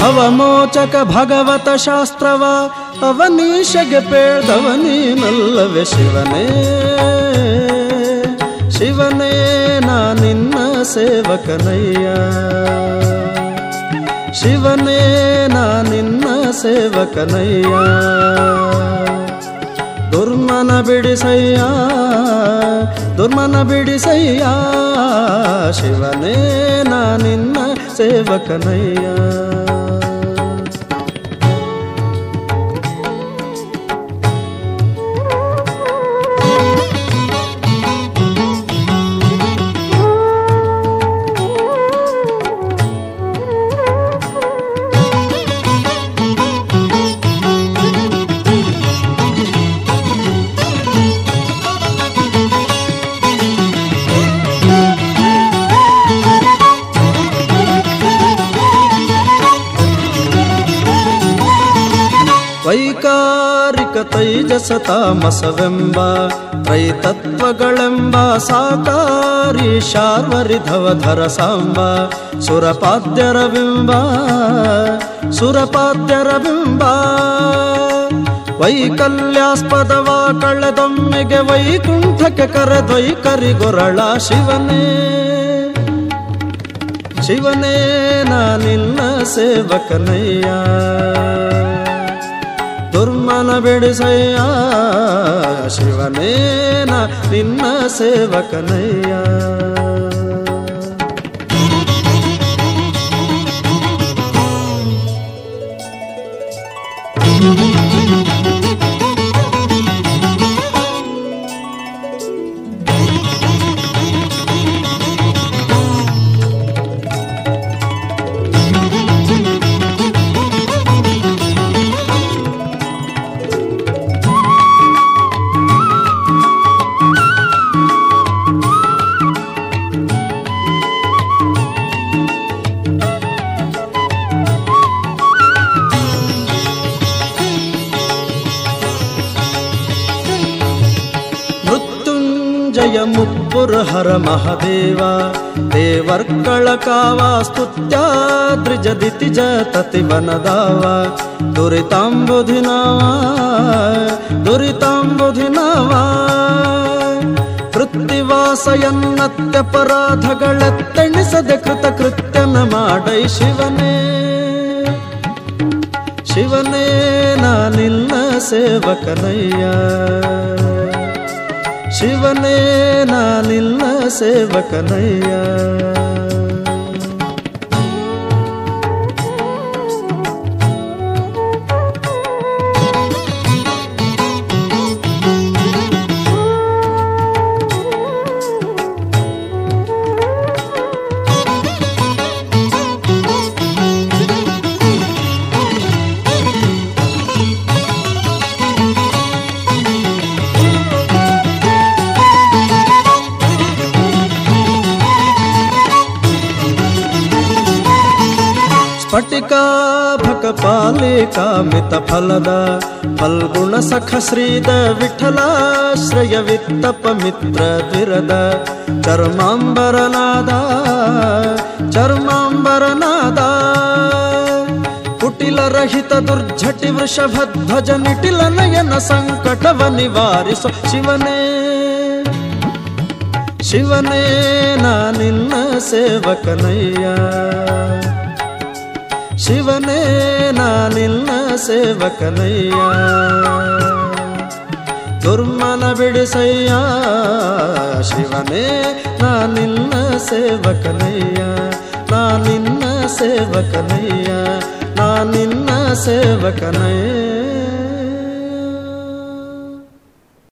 ಭವಮೋಚಕ ಭಗವತ ಶಾಸ್ತ್ರವ, ಅವನೀಶಗೆ ಪೇಳ್ದವ ನೀನಲ್ಲವೇ ಶಿವನೇ. ಶಿವನೇ, ನಾ ನಿನ್ನ ಸೇವಕನಯ್ಯ. ಶಿವನೇ, ನಾ ನಿನ್ನ ಸೇವಕನಯ್ಯ. ದುರ್ಮನ ಬಿಡಿಸಯ್ಯ ದುರ್ಮನ ಬಿಡಿಸಯ್ಯ. ಶಿವನೇ, ನಾ ನಿನ್ನ ಸೇವಕನಯ್ಯ. ವೈಕಾರಿಕ ತೈಜಸ ತಾಮಸವೆಂಬ ತ್ರೈತತ್ವಗಳೆಂಬ ಸಾಕಾರಿ ಶಾರ್ವರಿಧವಧರ ಸಾಂಬ ಸುರಪಾದ್ಯರ ಬಿಂಬ ಸುರಪಾದ್ಯರ ಬಿಂಬ ವೈಕಲ್ಯಾಸ್ಪದವ ಕಳೆದೊಮ್ಮೆಗೆ ವೈಕುಂಠಕ್ಕೆ ಕರೆದೊಯ್ಕರಿಗೊರಳ ಶಿವನೇ. ಶಿವನೇ, ನಾ ನಿನ್ನ ಸೇವಕನಯ್ಯ. ದುರ್ಮನ ಬಿಡಿಸಯ್ಯ. ಶಿವನೇನ ನಿನ್ನ ಸೇವಕನಯ್ಯ. ಮೃತ್ಯುಂಜಯ ಮುಪ್ಪುರ ಹರ ಮಹದೇವ. ಸ್ತುತ್ಯ ಕಾವ ಜ ತತಿ ವನದಾವ ದುರಿತಾಂಬುಧಿನಾವ ದುರಿತಾಂಬುಧಿನಾವ. ಕೃತ್ತಿವಾಸಯನ್ನತ್ಯಪರಾಧಗಳೆತ್ತೆಣಿಸದೆ ಕೃತ ಕೃತ್ಯನ ಮಾಡೈ ಶಿವನೇ. ಶಿವನೇ, ನಾನಿಲ್ಲ ಸೇವಕನಯ್ಯ. ಶಿವನೇ ನಾ ನಿನ್ನ ಸೇವಕನಯ್ಯ ಸ್ಫಟಿಕಾಭಕ ಪಾಲಿಕಾಮಿತ ಫಲದ ಫಲ್ಗುಣ ಸಖ ಶ್ರೀದ ವಿಠಲಾಶ್ರಯ ವಿತ್ತಪ ಮಿತ್ರ ದ್ವಿರದ ಚರ್ಮಾಂಬರನಾದ ಚರ್ಮಾಂಬರನಾದ. ಕುಟಿಲರಹಿತ ದುರ್ಜಟಿ ವೃಷಭಧ್ವಜ ನಿಟಿಲ ನಯನ ಸಂಕಟವ ನಿವಾರಿಸು. ಶಿವನೇ ಶಿವನೇ ನಾನಿನ್ನ ಸೇವಕನಯ್ಯ. ಶಿವನೇ ನಾನಿಲ್ಲ ಸೇವಕನಯ್ಯ. ದುರ್ಮನ ಬಿಡಿಸಯ್ಯ ಶಿವನೇ ನಾನಿಲ್ಲ ಸೇವಕನಯ್ಯ. ನಾನಿನ್ನ ಸೇವಕನಯ್ಯ ನಾನಿನ್ನ ಸೇವಕನಯ್ಯ.